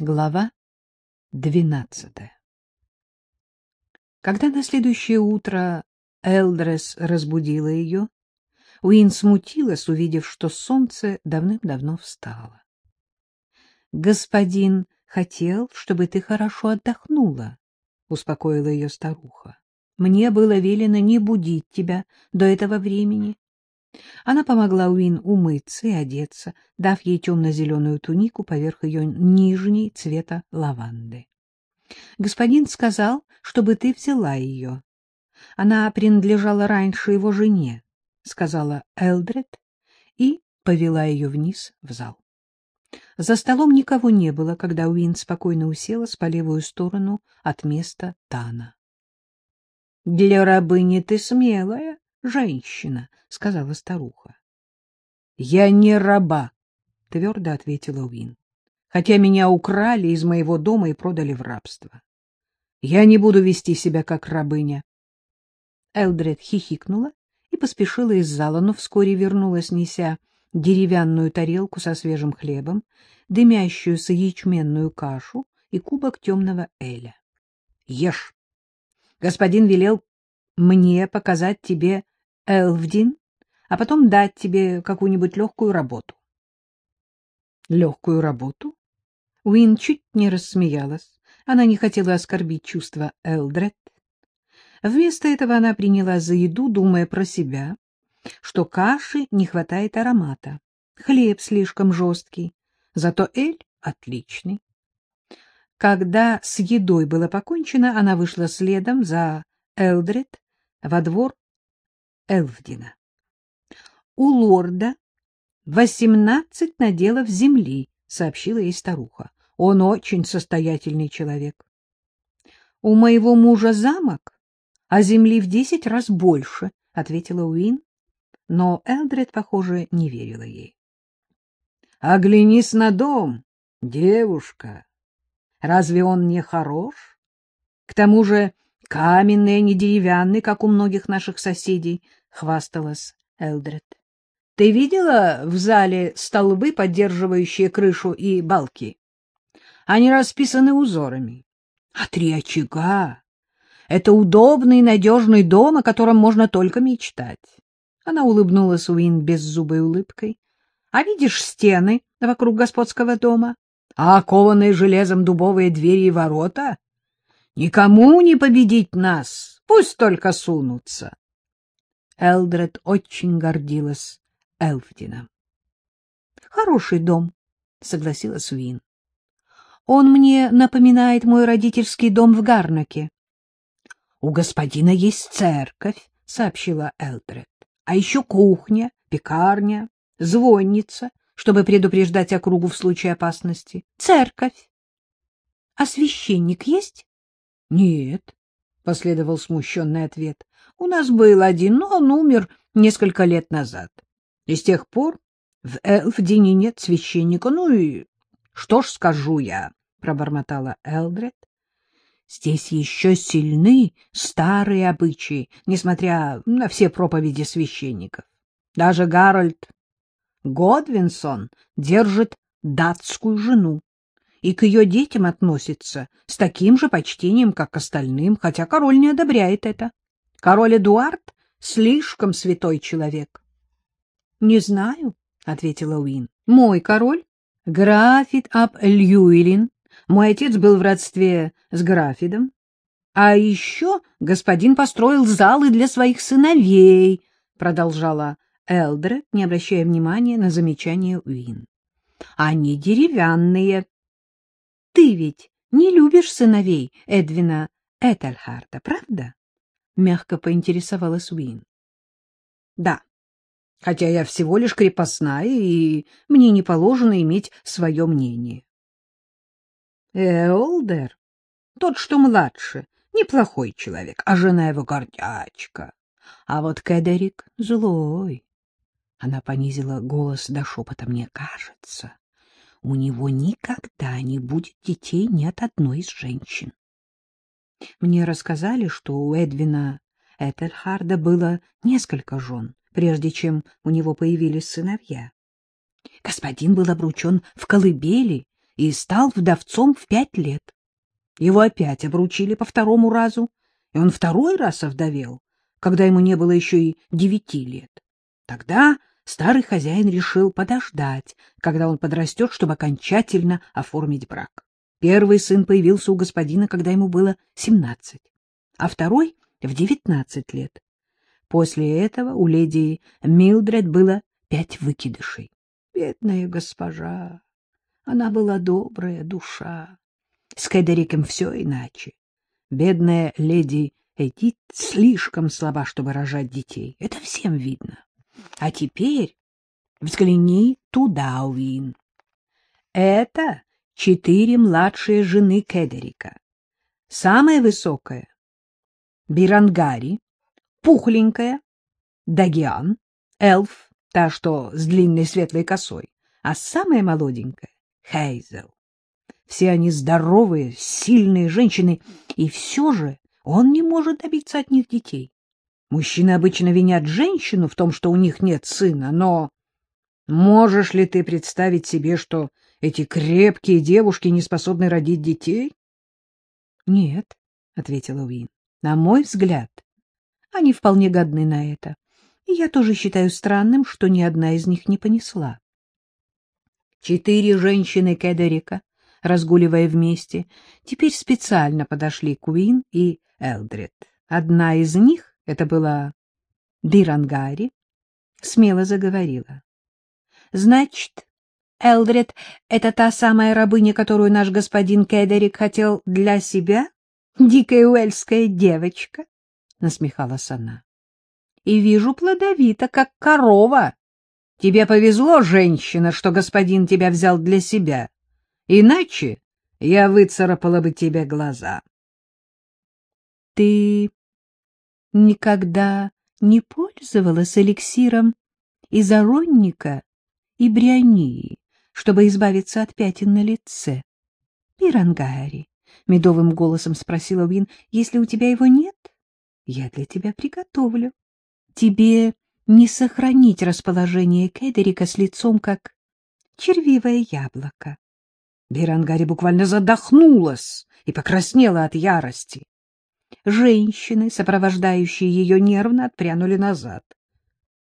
Глава двенадцатая Когда на следующее утро Элдрес разбудила ее, Уин смутилась, увидев, что солнце давным-давно встало. — Господин хотел, чтобы ты хорошо отдохнула, — успокоила ее старуха. — Мне было велено не будить тебя до этого времени. Она помогла Уин умыться и одеться, дав ей темно-зеленую тунику поверх ее нижней цвета лаванды. — Господин сказал, чтобы ты взяла ее. Она принадлежала раньше его жене, — сказала Элдред и повела ее вниз в зал. За столом никого не было, когда Уин спокойно уселась по левую сторону от места Тана. — Для рабыни ты смелая, женщина, — сказала старуха. — Я не раба, — твердо ответила Уин, — хотя меня украли из моего дома и продали в рабство. Я не буду вести себя как рабыня. Элдред хихикнула и поспешила из зала, но вскоре вернулась, неся деревянную тарелку со свежим хлебом, дымящуюся ячменную кашу и кубок темного эля. — Ешь! Господин велел мне показать тебе Элвдин, а потом дать тебе какую-нибудь легкую работу. — Легкую работу? Уин чуть не рассмеялась. Она не хотела оскорбить чувства Элдред. Вместо этого она приняла за еду, думая про себя, что каши не хватает аромата, хлеб слишком жесткий, зато эль отличный. Когда с едой было покончено, она вышла следом за Элдред во двор Элвдина. У лорда восемнадцать наделов земли, сообщила ей старуха. Он очень состоятельный человек. У моего мужа замок, а земли в десять раз больше, ответила Уин, но Элдред, похоже, не верила ей. — Оглянись на дом, девушка. Разве он не хорош? К тому же каменный, а не деревянный, как у многих наших соседей, — хвасталась Элдред. — Ты видела в зале столбы, поддерживающие крышу и балки? Они расписаны узорами. А три очага — это удобный и надежный дом, о котором можно только мечтать. Она улыбнулась Уин беззубой улыбкой. — А видишь стены вокруг господского дома? А окованные железом дубовые двери и ворота? Никому не победить нас, пусть только сунутся. Элдред очень гордилась Элфдином. — Хороший дом, — согласилась Уин. — Он мне напоминает мой родительский дом в Гарнаке. — У господина есть церковь, — сообщила Элдред. А еще кухня, пекарня, звонница, чтобы предупреждать округу в случае опасности, церковь. — А священник есть? — Нет, — последовал смущенный ответ. — У нас был один, но он умер несколько лет назад. И с тех пор в Элфдине нет священника. Ну и что ж скажу я, — пробормотала Элдред. Здесь еще сильны старые обычаи, несмотря на все проповеди священников. Даже Гарольд Годвинсон держит датскую жену и к ее детям относится с таким же почтением, как к остальным, хотя король не одобряет это. Король Эдуард слишком святой человек. — Не знаю, — ответила Уин. — Мой король, графит ап Льюилин, мой отец был в родстве с Графидом. А еще господин построил залы для своих сыновей, — продолжала Элдред, не обращая внимания на замечание Уин. — Они деревянные. — Ты ведь не любишь сыновей Эдвина Этельхарда, правда? — мягко поинтересовалась Уин. — Да, хотя я всего лишь крепостная, и мне не положено иметь свое мнение. Эолдер, тот, что младше, неплохой человек, а жена его гордячка. А вот Кедерик злой. Она понизила голос до шепота. Мне кажется, у него никогда не будет детей ни от одной из женщин. Мне рассказали, что у Эдвина Этельхарда было несколько жен, прежде чем у него появились сыновья. Господин был обручен в колыбели и стал вдовцом в пять лет. Его опять обручили по второму разу, и он второй раз овдовел, когда ему не было еще и девяти лет. Тогда старый хозяин решил подождать, когда он подрастет, чтобы окончательно оформить брак. Первый сын появился у господина, когда ему было семнадцать, а второй — в девятнадцать лет. После этого у леди Милдред было пять выкидышей. Бедная госпожа! Она была добрая душа. С Кедериком все иначе. Бедная леди Эдит слишком слаба, чтобы рожать детей. Это всем видно. А теперь взгляни туда, Уин. Это четыре младшие жены Кедерика. Самая высокая — Бирангари, пухленькая — Дагиан, эльф, та, что с длинной светлой косой, а самая молоденькая — Хейзел. Все они здоровые, сильные женщины, и все же он не может добиться от них детей. Мужчины обычно винят женщину в том, что у них нет сына, но можешь ли ты представить себе, что эти крепкие девушки не способны родить детей? — Нет, — ответила Уин. — На мой взгляд, они вполне годны на это. И я тоже считаю странным, что ни одна из них не понесла. Четыре женщины Кедерика разгуливая вместе, теперь специально подошли Куин и Элдред. Одна из них, это была Бирангари, смело заговорила. — Значит, Элдред — это та самая рабыня, которую наш господин Кедерик хотел для себя? Дикая уэльская девочка? — насмехалась она. — И вижу плодовито, как корова. Тебе повезло, женщина, что господин тебя взял для себя. Иначе я выцарапала бы тебе глаза. — Ты никогда не пользовалась эликсиром из оронника и брянии, чтобы избавиться от пятен на лице? — Пирангари, — медовым голосом спросила Уин, — если у тебя его нет, я для тебя приготовлю. Тебе не сохранить расположение Кедерика с лицом, как червивое яблоко. Берангари буквально задохнулась и покраснела от ярости. Женщины, сопровождающие ее, нервно отпрянули назад.